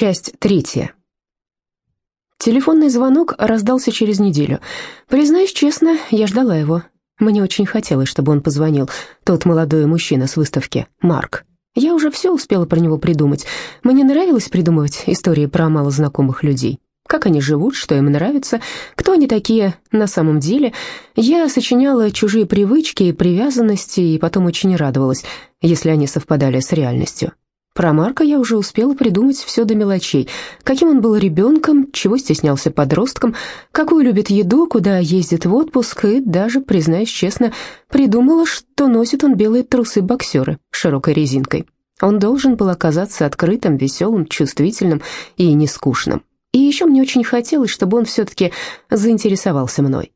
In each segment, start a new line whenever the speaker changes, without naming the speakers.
Часть третья. Телефонный звонок раздался через неделю. Признаюсь честно, я ждала его. Мне очень хотелось, чтобы он позвонил. Тот молодой мужчина с выставки, Марк. Я уже все успела про него придумать. Мне нравилось придумывать истории про малознакомых людей. Как они живут, что им нравится, кто они такие на самом деле. Я сочиняла чужие привычки и привязанности, и потом очень радовалась, если они совпадали с реальностью. Про Марка я уже успела придумать все до мелочей. Каким он был ребенком, чего стеснялся подростком, какую любит еду, куда ездит в отпуск, и даже, признаюсь честно, придумала, что носит он белые трусы-боксеры широкой резинкой. Он должен был оказаться открытым, веселым, чувствительным и нескучным. И еще мне очень хотелось, чтобы он все-таки заинтересовался мной.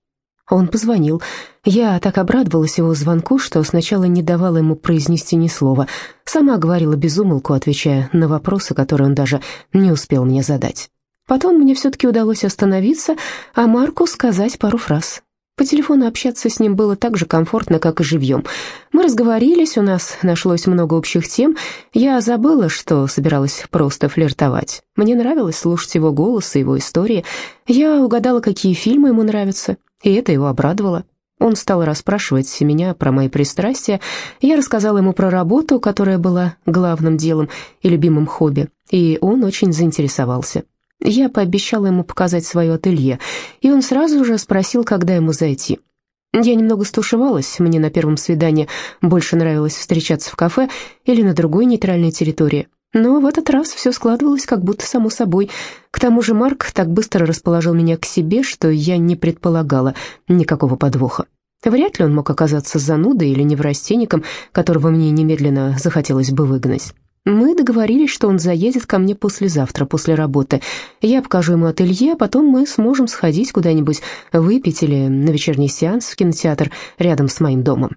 Он позвонил. Я так обрадовалась его звонку, что сначала не давала ему произнести ни слова. Сама говорила безумолку, отвечая на вопросы, которые он даже не успел мне задать. Потом мне все-таки удалось остановиться, а Марку сказать пару фраз. По телефону общаться с ним было так же комфортно, как и живьем. Мы разговорились, у нас нашлось много общих тем. Я забыла, что собиралась просто флиртовать. Мне нравилось слушать его голос и его истории. Я угадала, какие фильмы ему нравятся, и это его обрадовало. Он стал расспрашивать меня про мои пристрастия. Я рассказала ему про работу, которая была главным делом и любимым хобби, и он очень заинтересовался. Я пообещала ему показать свое ателье, и он сразу же спросил, когда ему зайти. Я немного стушевалась, мне на первом свидании больше нравилось встречаться в кафе или на другой нейтральной территории. Но в этот раз все складывалось как будто само собой. К тому же Марк так быстро расположил меня к себе, что я не предполагала никакого подвоха. Вряд ли он мог оказаться занудой или неврастенником, которого мне немедленно захотелось бы выгнать. Мы договорились, что он заедет ко мне послезавтра, после работы. Я покажу ему ателье, а потом мы сможем сходить куда-нибудь выпить или на вечерний сеанс в кинотеатр рядом с моим домом.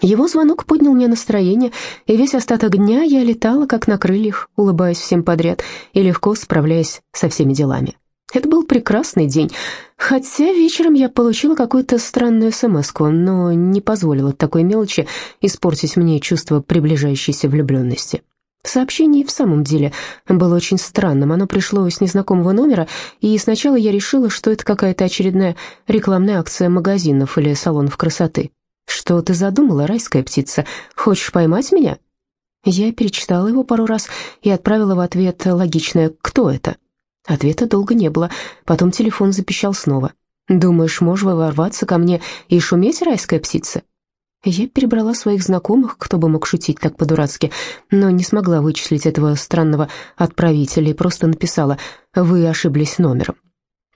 Его звонок поднял мне настроение, и весь остаток дня я летала, как на крыльях, улыбаясь всем подряд и легко справляясь со всеми делами. Это был прекрасный день, хотя вечером я получила какую-то странную смс но не позволила такой мелочи испортить мне чувство приближающейся влюбленности. Сообщение в самом деле было очень странным. Оно пришло с незнакомого номера, и сначала я решила, что это какая-то очередная рекламная акция магазинов или салонов красоты. «Что ты задумала, райская птица? Хочешь поймать меня?» Я перечитала его пару раз и отправила в ответ логичное «Кто это?». Ответа долго не было, потом телефон запищал снова. «Думаешь, можешь ворваться ко мне и шуметь, райская птица?» Я перебрала своих знакомых, кто бы мог шутить так по-дурацки, но не смогла вычислить этого странного отправителя и просто написала «Вы ошиблись номером».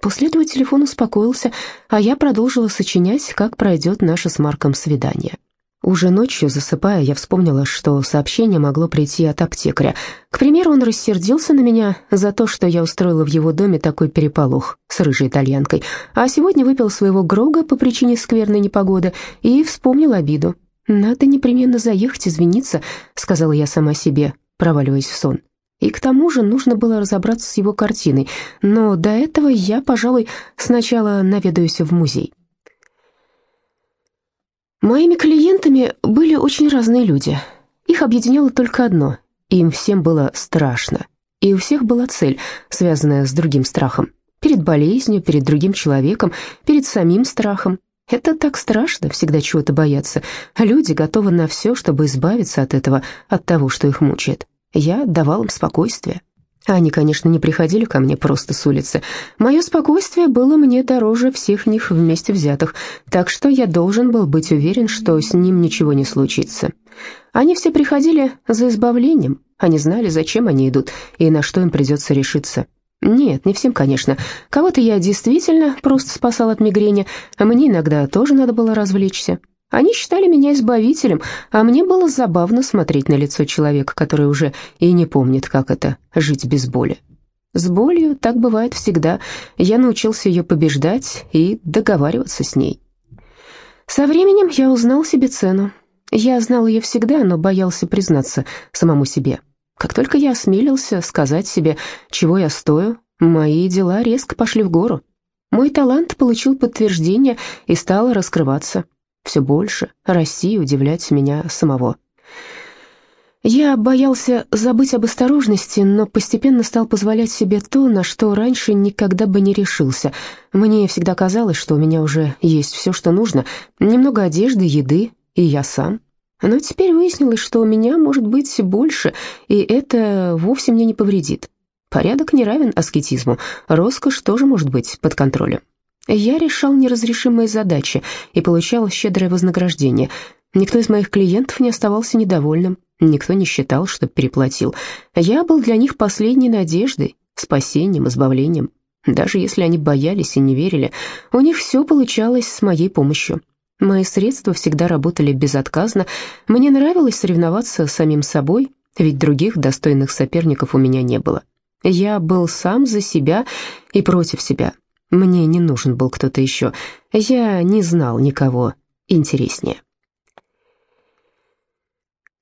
После этого телефон успокоился, а я продолжила сочинять, как пройдет наше с Марком свидание. Уже ночью, засыпая, я вспомнила, что сообщение могло прийти от аптекаря. К примеру, он рассердился на меня за то, что я устроила в его доме такой переполох с рыжей итальянкой, а сегодня выпил своего Грога по причине скверной непогоды и вспомнил обиду. «Надо непременно заехать извиниться», — сказала я сама себе, проваливаясь в сон. И к тому же нужно было разобраться с его картиной, но до этого я, пожалуй, сначала наведаюсь в музей. Моими клиентами были очень разные люди. Их объединяло только одно — им всем было страшно. И у всех была цель, связанная с другим страхом. Перед болезнью, перед другим человеком, перед самим страхом. Это так страшно, всегда чего-то бояться. Люди готовы на все, чтобы избавиться от этого, от того, что их мучает. Я давал им спокойствие. Они, конечно, не приходили ко мне просто с улицы. Мое спокойствие было мне дороже всех них вместе взятых, так что я должен был быть уверен, что с ним ничего не случится. Они все приходили за избавлением, они знали, зачем они идут и на что им придется решиться. Нет, не всем, конечно. Кого-то я действительно просто спасал от мигрени, а мне иногда тоже надо было развлечься. Они считали меня избавителем, а мне было забавно смотреть на лицо человека, который уже и не помнит, как это — жить без боли. С болью так бывает всегда. Я научился ее побеждать и договариваться с ней. Со временем я узнал себе цену. Я знал ее всегда, но боялся признаться самому себе. Как только я осмелился сказать себе, чего я стою, мои дела резко пошли в гору. Мой талант получил подтверждение и стал раскрываться все больше, расти и удивлять меня самого. Я боялся забыть об осторожности, но постепенно стал позволять себе то, на что раньше никогда бы не решился. Мне всегда казалось, что у меня уже есть все, что нужно. Немного одежды, еды, и я сам. Но теперь выяснилось, что у меня может быть больше, и это вовсе мне не повредит. Порядок не равен аскетизму, роскошь тоже может быть под контролем. Я решал неразрешимые задачи и получал щедрое вознаграждение. Никто из моих клиентов не оставался недовольным. Никто не считал, что переплатил. Я был для них последней надеждой, спасением, избавлением. Даже если они боялись и не верили, у них все получалось с моей помощью. Мои средства всегда работали безотказно. Мне нравилось соревноваться с самим собой, ведь других достойных соперников у меня не было. Я был сам за себя и против себя. Мне не нужен был кто-то еще. Я не знал никого интереснее.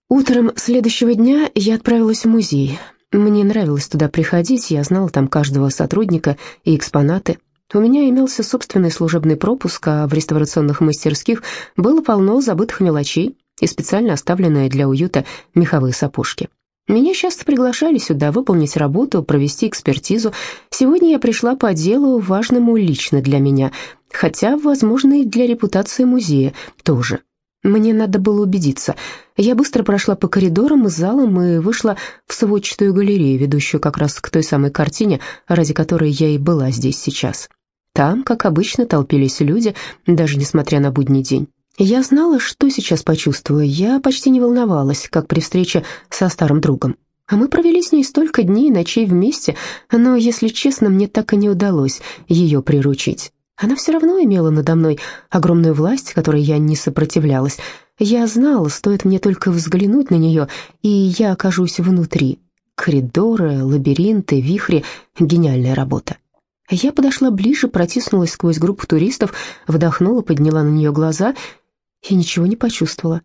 Утром следующего дня я отправилась в музей. Мне нравилось туда приходить, я знала там каждого сотрудника и экспонаты. У меня имелся собственный служебный пропуск, а в реставрационных мастерских было полно забытых мелочей и специально оставленные для уюта меховые сапожки. Меня часто приглашали сюда выполнить работу, провести экспертизу. Сегодня я пришла по делу, важному лично для меня, хотя, возможно, и для репутации музея тоже. Мне надо было убедиться. Я быстро прошла по коридорам и залам и вышла в сводчатую галерею, ведущую как раз к той самой картине, ради которой я и была здесь сейчас. Там, как обычно, толпились люди, даже несмотря на будний день. Я знала, что сейчас почувствую. Я почти не волновалась, как при встрече со старым другом. А мы провели с ней столько дней и ночей вместе, но, если честно, мне так и не удалось ее приручить. Она все равно имела надо мной огромную власть, которой я не сопротивлялась. Я знала, стоит мне только взглянуть на нее, и я окажусь внутри. Коридоры, лабиринты, вихри — гениальная работа. Я подошла ближе, протиснулась сквозь группу туристов, вдохнула, подняла на нее глаза и ничего не почувствовала.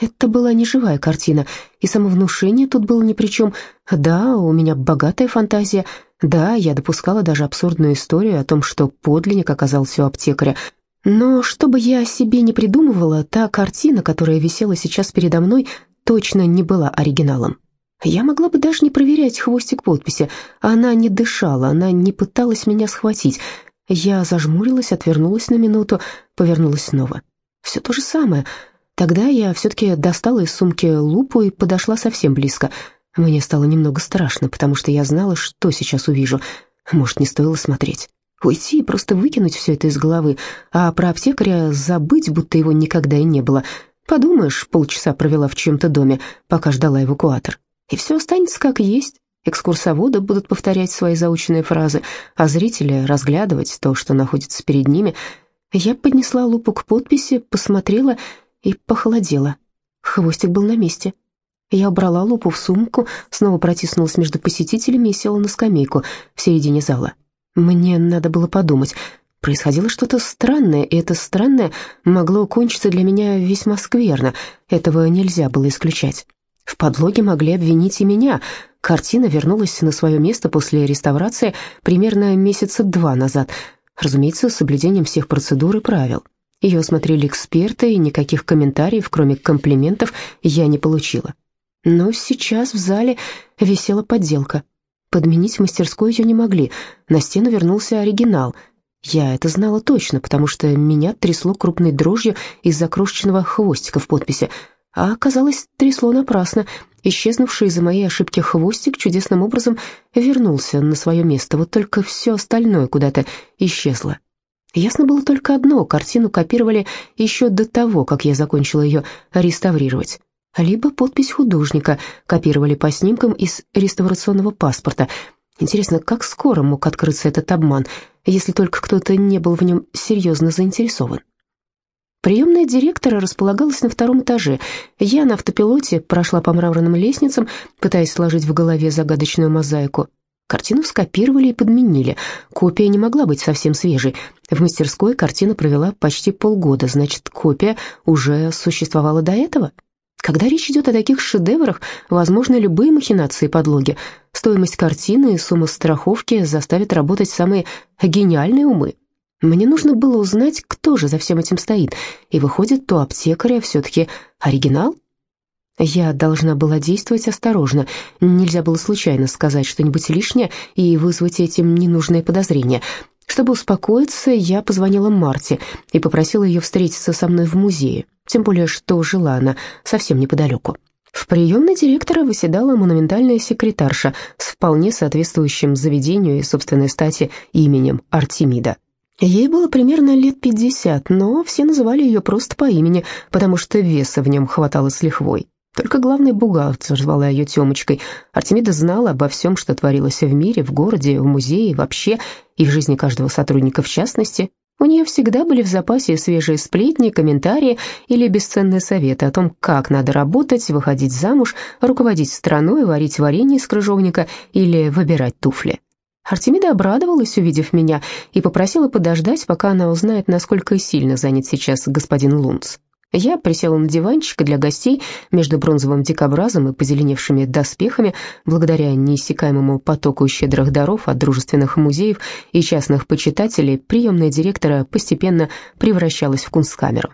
Это была не живая картина, и самовнушение тут было ни при чем. Да, у меня богатая фантазия — да, я допускала даже абсурдную историю о том, что подлинник оказался у аптекаря. Но что бы я о себе не придумывала, та картина, которая висела сейчас передо мной, точно не была оригиналом. Я могла бы даже не проверять хвостик подписи. Она не дышала, она не пыталась меня схватить. Я зажмурилась, отвернулась на минуту, повернулась снова. Все то же самое. Тогда я все-таки достала из сумки лупу и подошла совсем близко — мне стало немного страшно, потому что я знала, что сейчас увижу. Может, не стоило смотреть. Уйти и просто выкинуть все это из головы, а про аптекаря забыть, будто его никогда и не было. Подумаешь, полчаса провела в чьем-то доме, пока ждала эвакуатор. И все останется как есть. Экскурсоводы будут повторять свои заученные фразы, а зрители разглядывать то, что находится перед ними. Я поднесла лупу к подписи, посмотрела и похолодела. Хвостик был на месте. Я убрала лупу в сумку, снова протиснулась между посетителями и села на скамейку в середине зала. Мне надо было подумать. Происходило что-то странное, и это странное могло кончиться для меня весьма скверно. Этого нельзя было исключать. В подлоге могли обвинить и меня. Картина вернулась на свое место после реставрации примерно месяца два назад, разумеется, с соблюдением всех процедур и правил. Ее осмотрели эксперты, и никаких комментариев, кроме комплиментов, я не получила. Но сейчас в зале висела подделка. Подменить в мастерской ее не могли. На стену вернулся оригинал. Я это знала точно, потому что меня трясло крупной дрожью из-за крошечного хвостика в подписи. А оказалось, трясло напрасно. Исчезнувший из-за моей ошибки хвостик чудесным образом вернулся на свое место, вот только все остальное куда-то исчезло. Ясно было только одно, картину копировали еще до того, как я закончила ее реставрировать либо подпись художника, копировали по снимкам из реставрационного паспорта. Интересно, как скоро мог открыться этот обман, если только кто-то не был в нем серьезно заинтересован? Приемная директора располагалась на втором этаже. Я на автопилоте прошла по мраморным лестницам, пытаясь сложить в голове загадочную мозаику. Картину скопировали и подменили. Копия не могла быть совсем свежей. В мастерской картина провела почти полгода, значит, копия уже существовала до этого? Когда речь идет о таких шедеврах, возможны любые махинации и подлоги. Стоимость картины и сумма страховки заставят работать самые гениальные умы. Мне нужно было узнать, кто же за всем этим стоит, и выходит, то аптекаря все-таки оригинал? Я должна была действовать осторожно. Нельзя было случайно сказать что-нибудь лишнее и вызвать этим ненужные подозрения. Чтобы успокоиться, я позвонила Марте и попросила ее встретиться со мной в музее, тем более что жила она совсем неподалеку. В приемной директора выседала монументальная секретарша с вполне соответствующим заведению и собственной стати именем Артемида. Ей было примерно лет пятьдесят, но все называли ее просто по имени, потому что веса в нем хватало с лихвой. Только главный бухгалтер звала ее Темочкой. Артемида знала обо всем, что творилось в мире, в городе, в музее, вообще, и в жизни каждого сотрудника в частности. У нее всегда были в запасе свежие сплетни, комментарии или бесценные советы о том, как надо работать, выходить замуж, руководить страной, варить варенье из крыжовника или выбирать туфли. Артемида обрадовалась, увидев меня, и попросила подождать, пока она узнает, насколько сильно занят сейчас господин Лунц. Я присела на диванчик для гостей между бронзовым дикобразом и позеленевшими доспехами, благодаря неиссякаемому потоку щедрых даров от дружественных музеев и частных почитателей, приемная директора постепенно превращалась в кунсткамеру.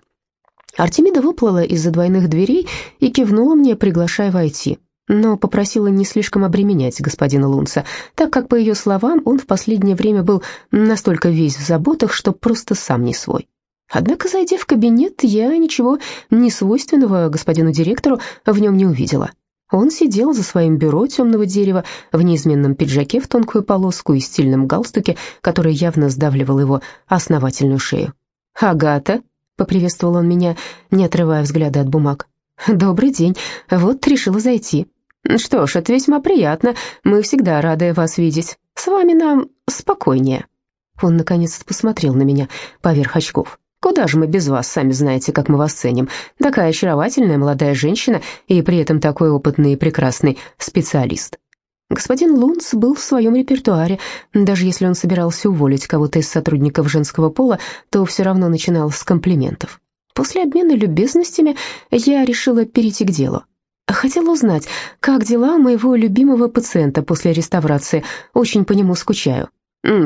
Артемида выплыла из-за двойных дверей и кивнула мне, приглашая войти, но попросила не слишком обременять господина Лунца, так как, по ее словам, он в последнее время был настолько весь в заботах, что просто сам не свой. Однако, зайдя в кабинет, я ничего несвойственного господину директору в нем не увидела. Он сидел за своим бюро темного дерева в неизменном пиджаке в тонкую полоску и стильном галстуке, который явно сдавливал его основательную шею. «Агата», — поприветствовал он меня, не отрывая взгляда от бумаг. «Добрый день. Вот решила зайти». «Что ж, это весьма приятно. Мы всегда рады вас видеть. С вами нам спокойнее». Он, наконец, посмотрел на меня поверх очков. Куда же мы без вас, сами знаете, как мы вас ценим. Такая очаровательная молодая женщина и при этом такой опытный и прекрасный специалист». Господин Лунц был в своем репертуаре. Даже если он собирался уволить кого-то из сотрудников женского пола, то все равно начинал с комплиментов. После обмена любезностями я решила перейти к делу. Хотела узнать, как дела моего любимого пациента после реставрации. Очень по нему скучаю.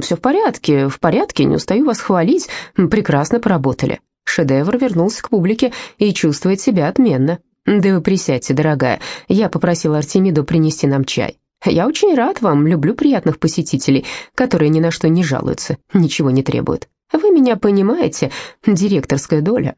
«Все в порядке, в порядке, не устаю вас хвалить. Прекрасно поработали. Шедевр вернулся к публике и чувствует себя отменно. Да вы присядьте, дорогая. Я попросила Артемиду принести нам чай. Я очень рад вам, люблю приятных посетителей, которые ни на что не жалуются, ничего не требуют. Вы меня понимаете, директорская доля».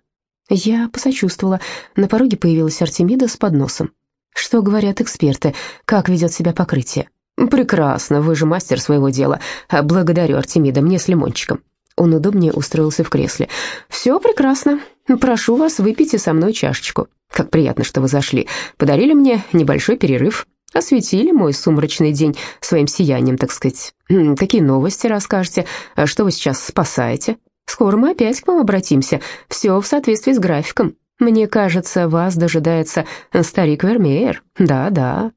Я посочувствовала. На пороге появилась Артемида с подносом. «Что говорят эксперты? Как ведет себя покрытие?» «Прекрасно, вы же мастер своего дела. Благодарю, Артемида, мне с лимончиком». Он удобнее устроился в кресле. «Все прекрасно. Прошу вас, выпейте со мной чашечку. Как приятно, что вы зашли. Подарили мне небольшой перерыв. Осветили мой сумрачный день своим сиянием, так сказать. Какие новости расскажете? Что вы сейчас спасаете? Скоро мы опять к вам обратимся. Все в соответствии с графиком. Мне кажется, вас дожидается старик Вермеер. Да-да».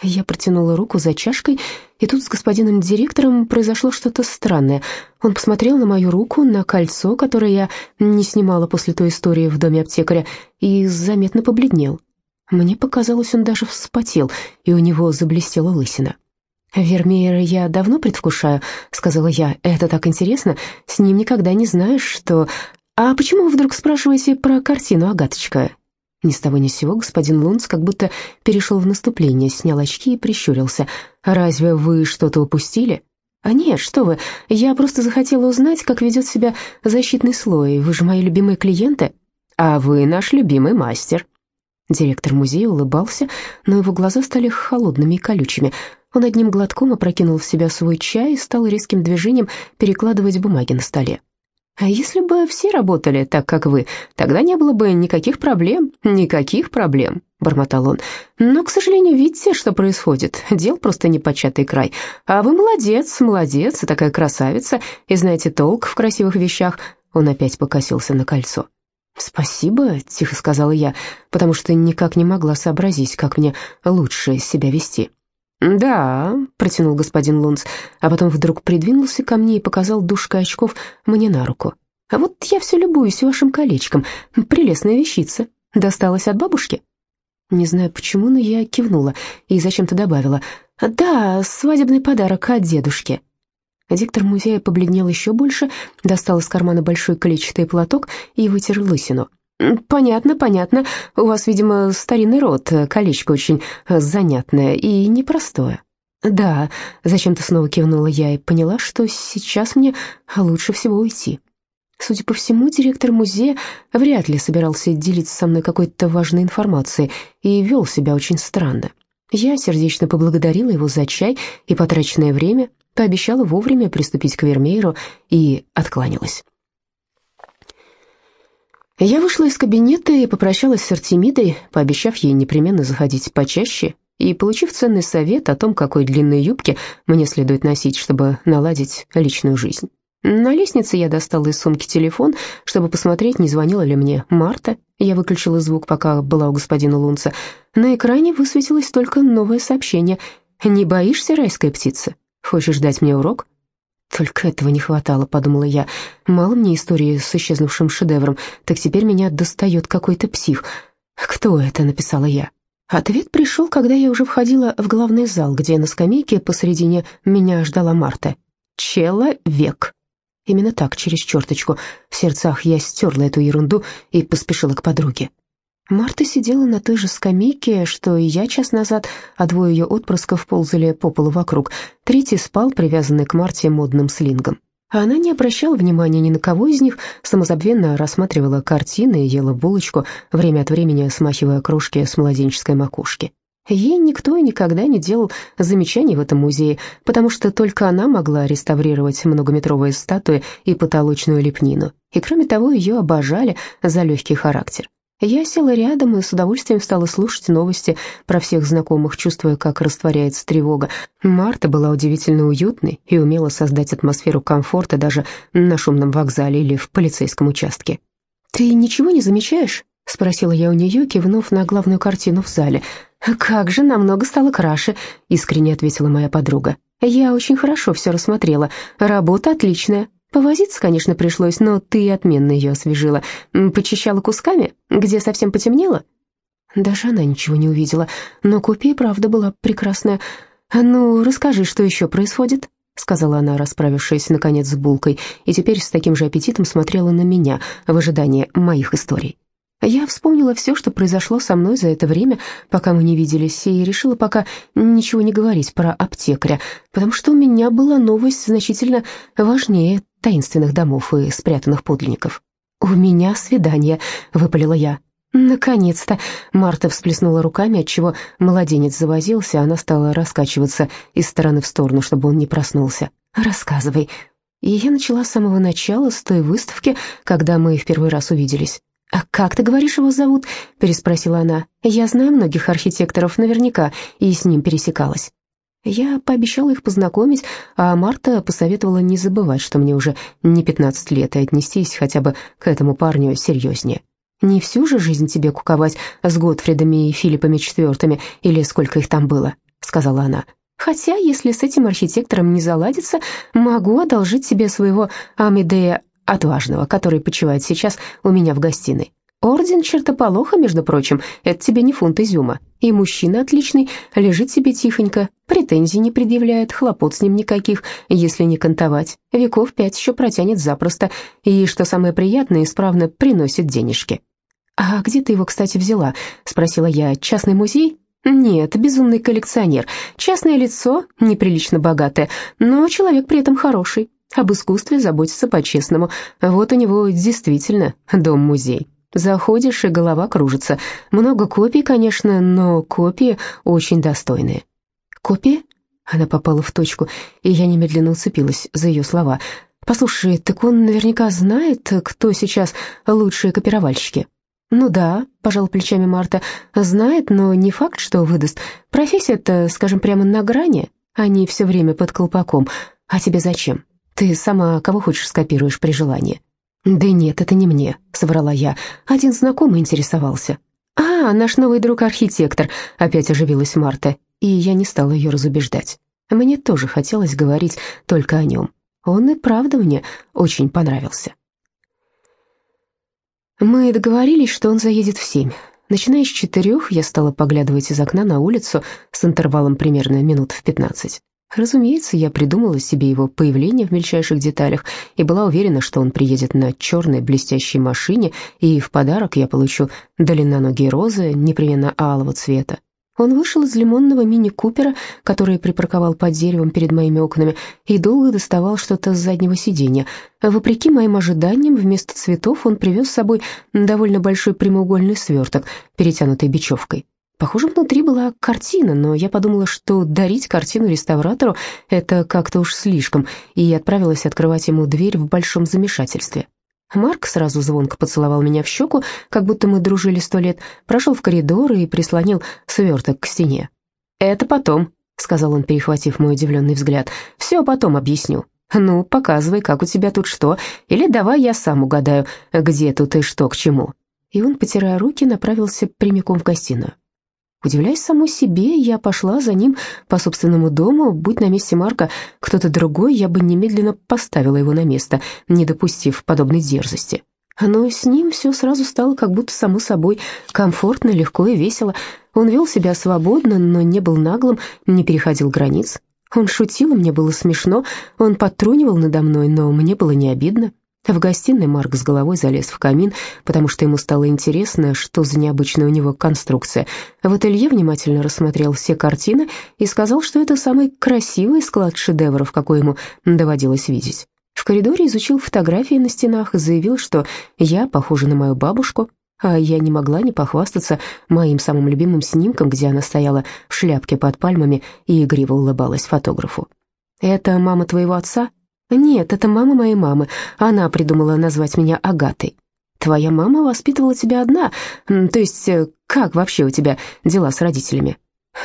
Я протянула руку за чашкой, и тут с господином директором произошло что-то странное. Он посмотрел на мою руку, на кольцо, которое я не снимала после той истории в доме аптекаря, и заметно побледнел. Мне показалось, он даже вспотел, и у него заблестела лысина. «Вермеера я давно предвкушаю», — сказала я. «Это так интересно. С ним никогда не знаешь, что...» «А почему вы вдруг спрашиваете про картину, Агаточка? Ни с того ни с сего господин Лунц как будто перешел в наступление, снял очки и прищурился. «Разве вы что-то упустили?» «А нет, что вы, я просто захотела узнать, как ведет себя защитный слой. Вы же мои любимые клиенты». «А вы наш любимый мастер». Директор музея улыбался, но его глаза стали холодными и колючими. Он одним глотком опрокинул в себя свой чай и стал резким движением перекладывать бумаги на столе. А если бы все работали так, как вы, тогда не было бы никаких проблем, никаких проблем, бормотал он. Но, к сожалению, видите, что происходит. Дел просто непочатый край. А вы молодец, молодец, такая красавица, и знаете толк в красивых вещах. Он опять покосился на кольцо. «Спасибо», — тихо сказала я, потому что никак не могла сообразить, как мне лучше себя вести. «Да», — протянул господин Лунц, а потом вдруг придвинулся ко мне и показал дужкой очков мне на руку. «А вот я все любуюсь вашим колечком. Прелестная вещица. Досталась от бабушки?» Не знаю почему, но я кивнула и зачем-то добавила. «Да, свадебный подарок от дедушки». Диктор музея побледнел еще больше, достал из кармана большой клетчатый платок и вытер лысину. «Понятно, понятно. У вас, видимо, старинный род, колечко очень занятное и непростое». «Да», — зачем-то снова кивнула я и поняла, что сейчас мне лучше всего уйти. Судя по всему, директор музея вряд ли собирался делиться со мной какой-то важной информацией и вел себя очень странно. Я сердечно поблагодарила его за чай и потраченное время, пообещала вовремя приступить к Вермееру и откланялась. Я вышла из кабинета и попрощалась с Артемидой, пообещав ей непременно заходить почаще, и получив ценный совет о том, какой длинной юбки мне следует носить, чтобы наладить личную жизнь. На лестнице я достала из сумки телефон, чтобы посмотреть, не звонила ли мне Марта. Я выключила звук, пока была у господина Лунца. На экране высветилось только новое сообщение. «Не боишься, райская птица? Хочешь дать мне урок?» «Только этого не хватало», — подумала я. «Мало мне истории с исчезнувшим шедевром, так теперь меня достает какой-то псих». «Кто это?» — написала я. Ответ пришел, когда я уже входила в главный зал, где на скамейке посредине меня ждала Марта. «Человек». Именно так, через черточку. В сердцах я стерла эту ерунду и поспешила к подруге. Марта сидела на той же скамейке, что и я час назад, а двое ее отпрысков ползали по полу вокруг. Третий спал, привязанный к Марте модным слингом. А она не обращала внимания ни на кого из них, самозабвенно рассматривала картины и ела булочку, время от времени смахивая крошки с младенческой макушки. Ей никто и никогда не делал замечаний в этом музее, потому что только она могла реставрировать многометровые статуи и потолочную лепнину. И кроме того, ее обожали за легкий характер. Я села рядом и с удовольствием стала слушать новости про всех знакомых, чувствуя, как растворяется тревога. Марта была удивительно уютной и умела создать атмосферу комфорта даже на шумном вокзале или в полицейском участке. «Ты ничего не замечаешь?» — спросила я у нее, кивнув на главную картину в зале — «Как же, намного стало краше», — искренне ответила моя подруга. «Я очень хорошо все рассмотрела. Работа отличная. Повозиться, конечно, пришлось, но ты отменно ее освежила. Почищала кусками, где совсем потемнело?» Даже она ничего не увидела, но копия, правда, была прекрасная. «Ну, расскажи, что еще происходит?» — сказала она, расправившись, наконец, с булкой, и теперь с таким же аппетитом смотрела на меня в ожидании моих историй. Я вспомнила все, что произошло со мной за это время, пока мы не виделись, и решила пока ничего не говорить про аптекаря, потому что у меня была новость значительно важнее таинственных домов и спрятанных подлинников. «У меня свидание», — выпалила я. «Наконец-то!» — Марта всплеснула руками, отчего младенец завозился, она стала раскачиваться из стороны в сторону, чтобы он не проснулся. «Рассказывай». И я начала с самого начала, с той выставки, когда мы в первый раз увиделись. «А как ты говоришь, его зовут?» — переспросила она. «Я знаю многих архитекторов наверняка и с ним пересекалась». Я пообещала их познакомить, а Марта посоветовала не забывать, что мне уже не 15 лет, и отнестись хотя бы к этому парню серьезнее. «Не всю же жизнь тебе куковать с Готфридами и Филиппами четвертыми, или сколько их там было», — сказала она. «Хотя, если с этим архитектором не заладится, могу одолжить тебе своего Амедея отважного, который почивает сейчас у меня в гостиной. Орден чертополоха, между прочим, это тебе не фунт изюма. И мужчина отличный, лежит себе тихонько, претензий не предъявляет, хлопот с ним никаких, если не кантовать. Веков пять еще протянет запросто, и, что самое приятное, исправно приносит денежки. «А где ты его, кстати, взяла?» — спросила я. «Частный музей?» «Нет, безумный коллекционер. Частное лицо, неприлично богатое, но человек при этом хороший. Об искусстве заботится по-честному. Вот у него действительно дом-музей. Заходишь, и голова кружится. Много копий, конечно, но копии очень достойные. Копии? Она попала в точку, и я немедленно уцепилась за ее слова. «Послушай, так он наверняка знает, кто сейчас лучшие копировальщики?» «Ну да», — пожал плечами Марта, — «знает, но не факт, что выдаст. Профессия-то, скажем, прямо на грани, они все время под колпаком. А тебе зачем? Ты сама кого хочешь скопируешь при желании?» «Да нет, это не мне», — соврала я. Один знакомый интересовался. «А, наш новый друг-архитектор», — опять оживилась Марта, и я не стала ее разубеждать. Мне тоже хотелось говорить только о нем. Он и правда мне очень понравился. Мы договорились, что он заедет в семь. Начиная с четырех, я стала поглядывать из окна на улицу с интервалом примерно минут в пятнадцать. Разумеется, я придумала себе его появление в мельчайших деталях и была уверена, что он приедет на черной блестящей машине, и в подарок я получу длинноногие розы, непременно алого цвета. Он вышел из лимонного мини-купера, который припарковал под деревом перед моими окнами, и долго доставал что-то с заднего сиденья. Вопреки моим ожиданиям, вместо цветов он привез с собой довольно большой прямоугольный сверток, перетянутый бечевкой. Похоже, внутри была картина, но я подумала, что дарить картину реставратору — это как-то уж слишком, и отправилась открывать ему дверь в большом замешательстве. Марк сразу звонко поцеловал меня в щеку, как будто мы дружили сто лет, прошел в коридор и прислонил сверток к стене. «Это потом», — сказал он, перехватив мой удивленный взгляд. «Все потом объясню. Ну, показывай, как у тебя тут что, или давай я сам угадаю, где тут и что к чему». И он, потирая руки, направился прямиком в гостиную. Удивляясь самой себе, я пошла за ним по собственному дому. Будь на месте Марка кто-то другой, я бы немедленно поставила его на место, не допустив подобной дерзости. Но с ним все сразу стало как будто само собой комфортно, легко и весело. Он вел себя свободно, но не был наглым, не переходил границ. Он шутил, мне было смешно, он подтрунивал надо мной, но мне было не обидно. В гостиной Марк с головой залез в камин, потому что ему стало интересно, что за необычная у него конструкция. В ателье внимательно рассмотрел все картины и сказал, что это самый красивый склад шедевров, какой ему доводилось видеть. В коридоре изучил фотографии на стенах и заявил, что я похожа на мою бабушку, а я не могла не похвастаться моим самым любимым снимком, где она стояла в шляпке под пальмами и игриво улыбалась фотографу. «Это мама твоего отца?» «Нет, это мама моей мамы. Она придумала назвать меня Агатой. Твоя мама воспитывала тебя одна. То есть, э, как вообще у тебя дела с родителями?»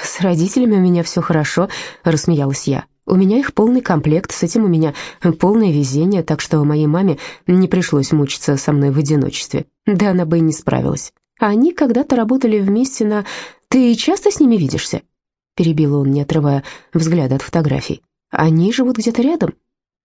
«С родителями у меня все хорошо», — рассмеялась я. «У меня их полный комплект, с этим у меня полное везение, так что моей маме не пришлось мучиться со мной в одиночестве. Да она бы и не справилась. Они когда-то работали вместе на... Ты часто с ними видишься?» Перебил он, не отрывая взгляда от фотографий. «Они живут где-то рядом?»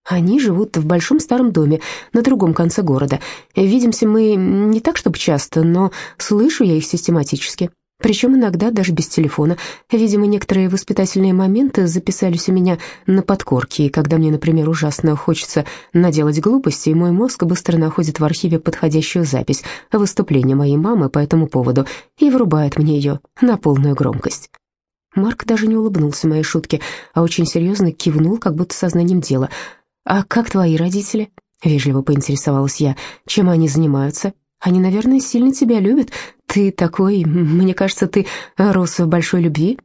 Они живут в большом старом доме на другом конце города. Видимся мы не так, чтобы часто, но слышу я их систематически. Причем иногда даже без телефона. Видимо, некоторые воспитательные моменты записались у меня на подкорке, и когда мне, например, ужасно хочется наделать глупости, мой мозг быстро находит в архиве подходящую запись выступления моей мамы по этому поводу и врубает мне ее на полную громкость. Марк даже не улыбнулся моей шутке, а очень серьезно кивнул, как будто сознанием дела — «А как твои родители?» — вежливо поинтересовалась я. «Чем они занимаются? Они, наверное, сильно тебя любят. Ты такой... Мне кажется, ты рос в большой любви».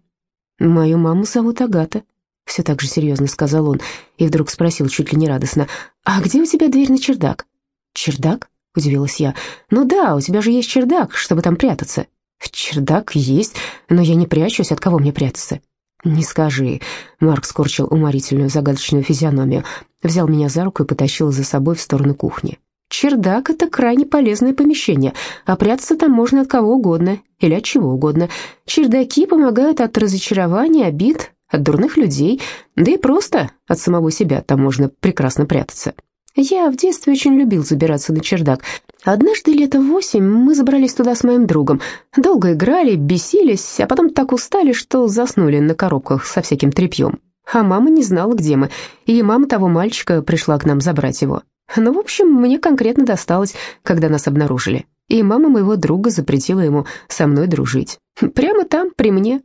«Мою маму зовут Агата», — все так же серьезно сказал он, и вдруг спросил чуть ли не радостно. «А где у тебя дверь на чердак?» «Чердак?» — удивилась я. «Ну да, у тебя же есть чердак, чтобы там прятаться». «Чердак есть, но я не прячусь, от кого мне прятаться?» «Не скажи», — Марк скорчил уморительную загадочную физиономию, взял меня за руку и потащил за собой в сторону кухни. «Чердак — это крайне полезное помещение, а прятаться там можно от кого угодно или от чего угодно. Чердаки помогают от разочарования, обид, от дурных людей, да и просто от самого себя там можно прекрасно прятаться». Я в детстве очень любил забираться на чердак. Однажды лето восемь мы забрались туда с моим другом. Долго играли, бесились, а потом так устали, что заснули на коробках со всяким тряпьем. А мама не знала, где мы, и мама того мальчика пришла к нам забрать его. Ну, в общем, мне конкретно досталось, когда нас обнаружили. И мама моего друга запретила ему со мной дружить. Прямо там, при мне.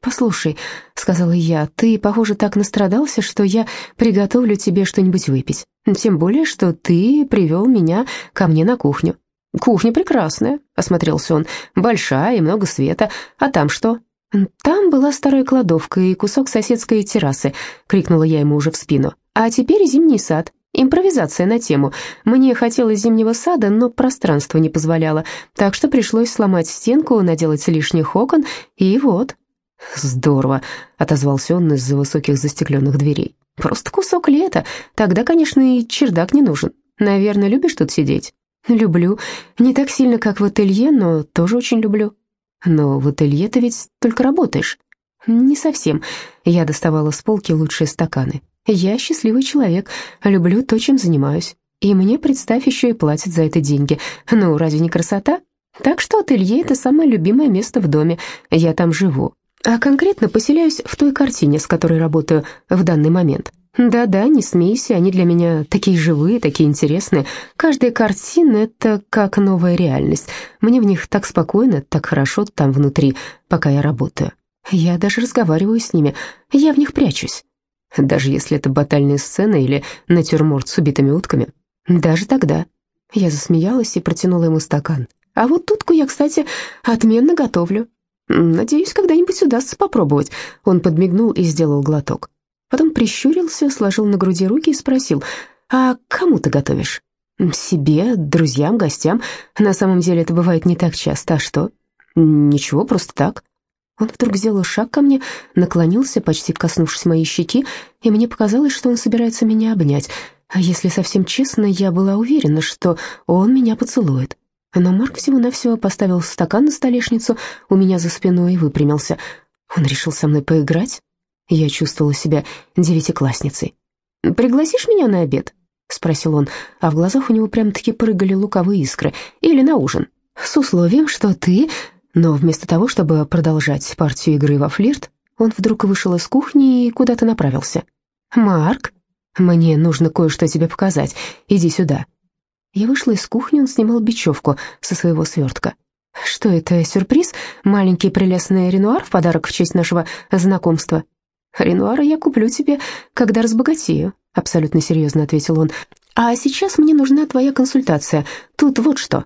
«Послушай», — сказала я, — «ты, похоже, так настрадался, что я приготовлю тебе что-нибудь выпить. Тем более, что ты привел меня ко мне на кухню». «Кухня прекрасная», — осмотрелся он, — «большая и много света. А там что?» «Там была старая кладовка и кусок соседской террасы», — крикнула я ему уже в спину. «А теперь зимний сад. Импровизация на тему. Мне хотелось зимнего сада, но пространство не позволяло, так что пришлось сломать стенку, наделать лишних окон, и вот». «Здорово», — отозвался он из-за высоких застекленных дверей. «Просто кусок лета. Тогда, конечно, и чердак не нужен. Наверное, любишь тут сидеть?» «Люблю. Не так сильно, как в ателье, но тоже очень люблю». «Но в ателье ты ведь только работаешь». «Не совсем. Я доставала с полки лучшие стаканы. Я счастливый человек, люблю то, чем занимаюсь. И мне, представь, еще и платят за это деньги. Ну, разве не красота? Так что ателье — это самое любимое место в доме. Я там живу. А конкретно поселяюсь в той картине, с которой работаю в данный момент. Да-да, не смейся, они для меня такие живые, такие интересные. Каждая картина — это как новая реальность. Мне в них так спокойно, так хорошо там внутри, пока я работаю. Я даже разговариваю с ними, я в них прячусь. Даже если это батальные сцены или натюрморт с убитыми утками. Даже тогда. Я засмеялась и протянула ему стакан. А вот тутку я, кстати, отменно готовлю. Надеюсь, когда-нибудь удастся попробовать. Он подмигнул и сделал глоток. Потом прищурился, сложил на груди руки и спросил, «А кому ты готовишь?» «Себе, друзьям, гостям. На самом деле это бывает не так часто. А что?» «Ничего, просто так». Он вдруг сделал шаг ко мне, наклонился, почти коснувшись моей щеки, и мне показалось, что он собирается меня обнять. А если совсем честно, я была уверена, что он меня поцелует. Но Марк всего-навсего поставил стакан на столешницу у меня за спиной и выпрямился. Он решил со мной поиграть? Я чувствовала себя девятиклассницей. «Пригласишь меня на обед?» — спросил он, а в глазах у него прям-таки прыгали луковые искры. «Или на ужин?» «С условием, что ты...» Но вместо того, чтобы продолжать партию игры во флирт, он вдруг вышел из кухни и куда-то направился. «Марк, мне нужно кое-что тебе показать. Иди сюда». Я вышла из кухни, он снимал бечевку со своего свертка. «Что это, сюрприз? Маленький прелестный Ренуар в подарок в честь нашего знакомства?» «Ренуара я куплю тебе, когда разбогатею», — абсолютно серьезно ответил он. «А сейчас мне нужна твоя консультация. Тут вот что».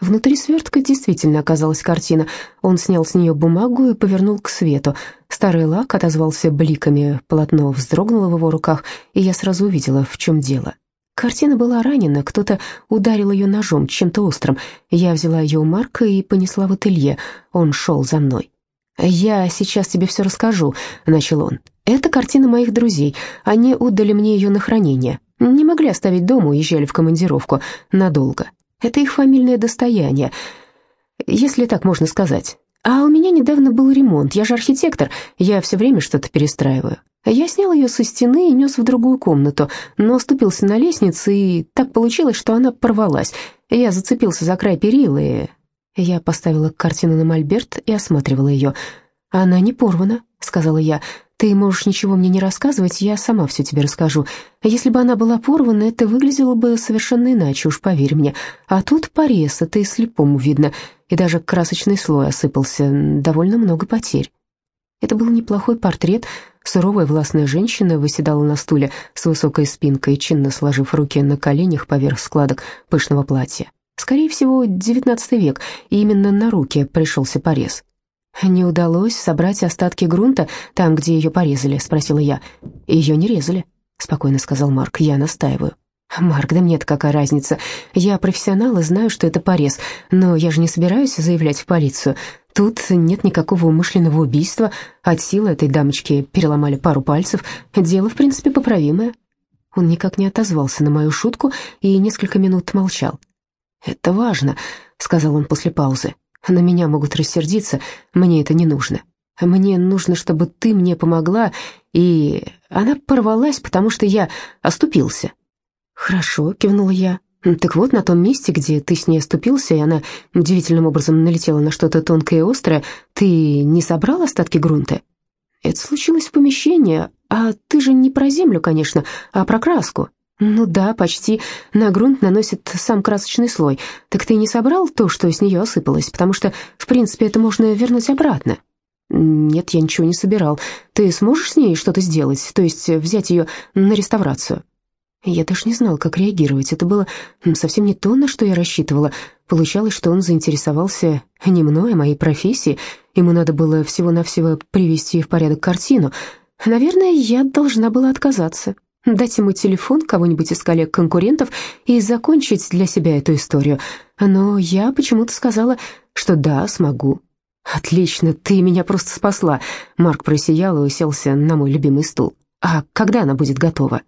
Внутри свертка действительно оказалась картина. Он снял с нее бумагу и повернул к свету. Старый лак отозвался бликами, полотно вздрогнуло в его руках, и я сразу увидела, в чем дело. Картина была ранена, кто-то ударил ее ножом, чем-то острым. Я взяла ее у Марка и понесла в ателье. Он шел за мной. «Я сейчас тебе все расскажу», — начал он. «Это картина моих друзей. Они отдали мне ее на хранение. Не могли оставить дома, уезжали в командировку надолго. Это их фамильное достояние, если так можно сказать. А у меня недавно был ремонт. Я же архитектор, я все время что-то перестраиваю. Я снял ее со стены и нес в другую комнату, но оступился на лестнице, и так получилось, что она порвалась. Я зацепился за край перил, и я поставила картину на мольберт и осматривала ее. «Она не порвана», — сказала я. «Ты можешь ничего мне не рассказывать, я сама все тебе расскажу. Если бы она была порвана, это выглядело бы совершенно иначе, уж поверь мне. А тут порез, это и слепому видно, и даже красочный слой осыпался, довольно много потерь». Это был неплохой портрет. Суровая властная женщина выседала на стуле с высокой спинкой, чинно сложив руки на коленях поверх складок пышного платья. Скорее всего, XIX век, и именно на руки пришелся порез. «Не удалось собрать остатки грунта там, где ее порезали?» — спросила я. «Ее не резали», — спокойно сказал Марк. «Я настаиваю». «Марк, да мне-то какая разница? Я профессионал и знаю, что это порез, но я же не собираюсь заявлять в полицию. Тут нет никакого умышленного убийства. От силы этой дамочки переломали пару пальцев. Дело, в принципе, поправимое». Он никак не отозвался на мою шутку и несколько минут молчал. «Это важно», — сказал он после паузы. «На меня могут рассердиться, мне это не нужно. Мне нужно, чтобы ты мне помогла, и она порвалась, потому что я оступился». «Хорошо», — кивнула я. «Так вот, на том месте, где ты с ней оступился, и она удивительным образом налетела на что-то тонкое и острое, ты не собрал остатки грунта?» «Это случилось в помещении, а ты же не про землю, конечно, а про краску». «Ну да, почти. На грунт наносит сам красочный слой. Так ты не собрал то, что с нее осыпалось? Потому что, в принципе, это можно вернуть обратно». «Нет, я ничего не собирал. Ты сможешь с ней что-то сделать? То есть взять ее на реставрацию?» Я даже не знал, как реагировать. Это было совсем не то, на что я рассчитывала. Получалось, что он заинтересовался не мной, а моей профессией. Ему надо было всего-навсего привести в порядок картину. Наверное, я должна была отказаться дать ему телефон кого-нибудь из коллег-конкурентов и закончить для себя эту историю. Но я почему-то сказала, что да, смогу. «Отлично, ты меня просто спасла!» Марк просиял и уселся на мой любимый стул. «А когда она будет готова?»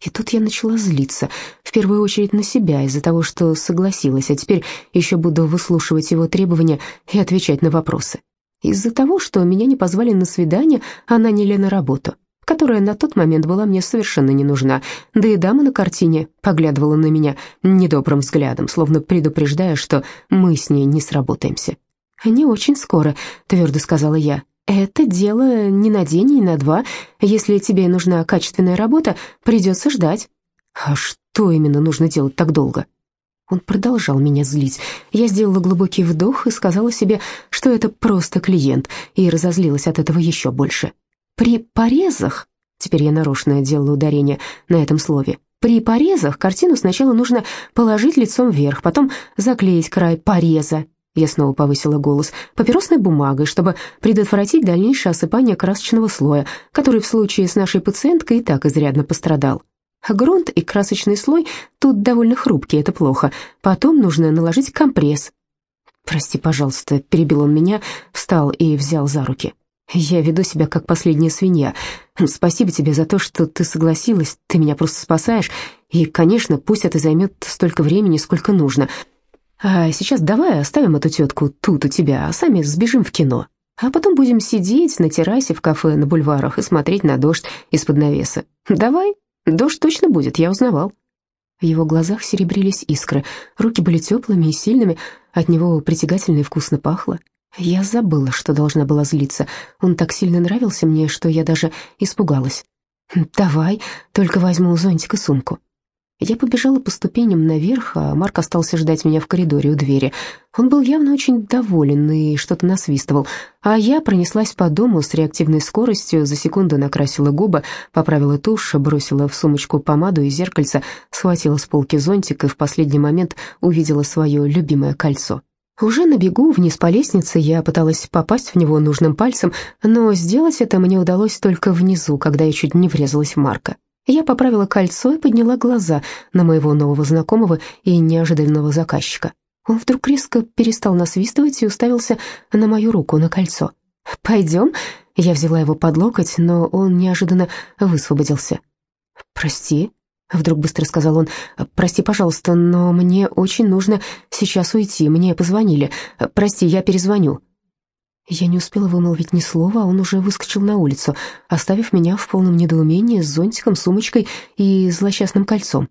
И тут я начала злиться, в первую очередь на себя, из-за того, что согласилась, а теперь еще буду выслушивать его требования и отвечать на вопросы. Из-за того, что меня не позвали на свидание, а наняли на работу которая на тот момент была мне совершенно не нужна, да и дама на картине поглядывала на меня недобрым взглядом, словно предупреждая, что мы с ней не сработаемся. «Не очень скоро», — твердо сказала я. Это дело не на день, не на два. Если тебе нужна качественная работа, придется ждать. А что именно нужно делать так долго? Он продолжал меня злить. Я сделала глубокий вдох и сказала себе, что это просто клиент, и разозлилась от этого еще больше. При порезах, теперь я нарочно делала ударение на этом слове, при порезах картину сначала нужно положить лицом вверх, потом заклеить край пореза я снова повысила голос, папиросной бумагой, чтобы предотвратить дальнейшее осыпание красочного слоя, который в случае с нашей пациенткой и так изрядно пострадал. Грунт и красочный слой тут довольно хрупкие, это плохо. Потом нужно наложить компресс. «Прости, пожалуйста», — перебил он меня, встал и взял за руки. «Я веду себя как последняя свинья. Спасибо тебе за то, что ты согласилась, ты меня просто спасаешь. И, конечно, пусть это займет столько времени, сколько нужно. А сейчас давай оставим эту тетку тут у тебя, а сами сбежим в кино. А потом будем сидеть на террасе в кафе на бульварах и смотреть на дождь из-под навеса. Давай, дождь точно будет, я узнавал». В его глазах серебрились искры, руки были теплыми и сильными, от него притягательно и вкусно пахло. Я забыла, что должна была злиться. Он так сильно нравился мне, что я даже испугалась. «Давай, только возьму зонтик и сумку». Я побежала по ступеням наверх, а Марк остался ждать меня в коридоре у двери. Он был явно очень доволен и что-то насвистывал, а я пронеслась по дому с реактивной скоростью, за секунду накрасила губы, поправила тушь, бросила в сумочку помаду и зеркальце, схватила с полки зонтик и в последний момент увидела свое любимое кольцо. Уже на бегу вниз по лестнице я пыталась попасть в него нужным пальцем, но сделать это мне удалось только внизу, когда я чуть не врезалась в Марка. Я поправила кольцо и подняла глаза на моего нового знакомого и неожиданного заказчика. Он вдруг резко перестал насвистывать и уставился на мою руку, на кольцо. «Пойдем?» Я взяла его под локоть, но он неожиданно высвободился. «Прости», — вдруг быстро сказал он, «прости, пожалуйста, но мне очень нужно сейчас уйти, мне позвонили. Прости, я перезвоню». Я не успела вымолвить ни слова, а он уже выскочил на улицу, оставив меня в полном недоумении с зонтиком, сумочкой и злосчастным кольцом.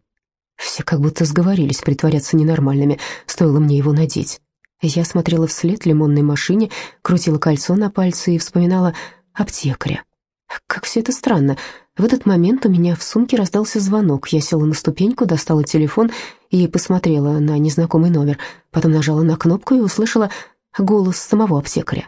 Все как будто сговорились притворяться ненормальными, стоило мне его надеть. Я смотрела вслед лимонной машине, крутила кольцо на пальце и вспоминала аптекаря. Как все это странно. В этот момент у меня в сумке раздался звонок. Я села на ступеньку, достала телефон и посмотрела на незнакомый номер. Потом нажала на кнопку и услышала голос самого аптекаря.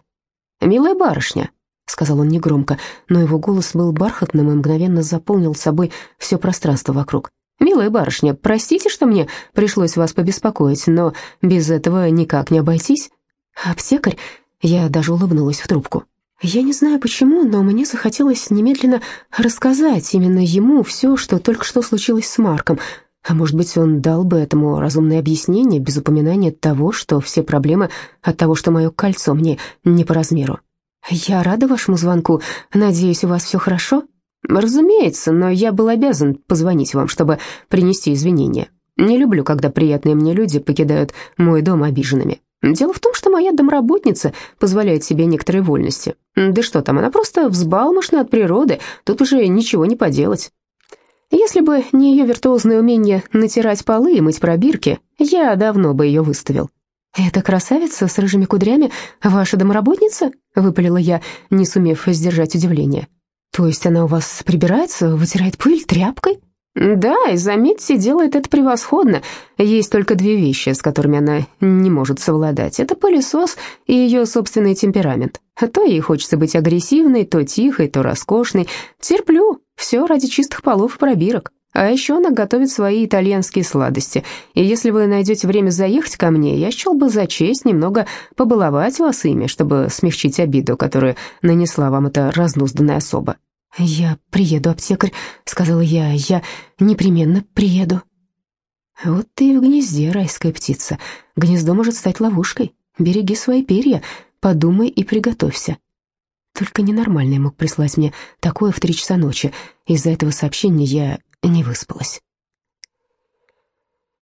«Милая барышня», — сказал он негромко, но его голос был бархатным и мгновенно заполнил собой все пространство вокруг. «Милая барышня, простите, что мне пришлось вас побеспокоить, но без этого никак не обойтись». «Аптекарь?» Я даже улыбнулась в трубку. Я не знаю почему, но мне захотелось немедленно рассказать именно ему все, что только что случилось с Марком. А может быть, он дал бы этому разумное объяснение без упоминания того, что все проблемы от того, что мое кольцо мне не по размеру. «Я рада вашему звонку. Надеюсь, у вас все хорошо?» «Разумеется, но я был обязан позвонить вам, чтобы принести извинения. Не люблю, когда приятные мне люди покидают мой дом обиженными. Дело в том, что моя домработница позволяет себе некоторые вольности. Да что там, она просто взбалмошна от природы, тут уже ничего не поделать. Если бы не ее виртуозное умение натирать полы и мыть пробирки, я давно бы ее выставил. «Эта красавица с рыжими кудрями ваша домработница?» — выпалила я, не сумев сдержать удивление. «То есть она у вас прибирается, вытирает пыль тряпкой?» «Да, и заметьте, делает это превосходно. Есть только две вещи, с которыми она не может совладать. Это пылесос и ее собственный темперамент. То ей хочется быть агрессивной, то тихой, то роскошной. Терплю, все ради чистых полов и пробирок. А еще она готовит свои итальянские сладости. И если вы найдете время заехать ко мне, я счел бы за честь немного побаловать вас ими, чтобы смягчить обиду, которую нанесла вам эта разнузданная особа. «Я приеду, аптекарь», — сказала я, — «я непременно приеду». Вот ты в гнезде, райская птица. Гнездо может стать ловушкой. Береги свои перья, подумай и приготовься. Только ненормальный мог прислать мне такое в три часа ночи. Из-за этого сообщения я не выспалась.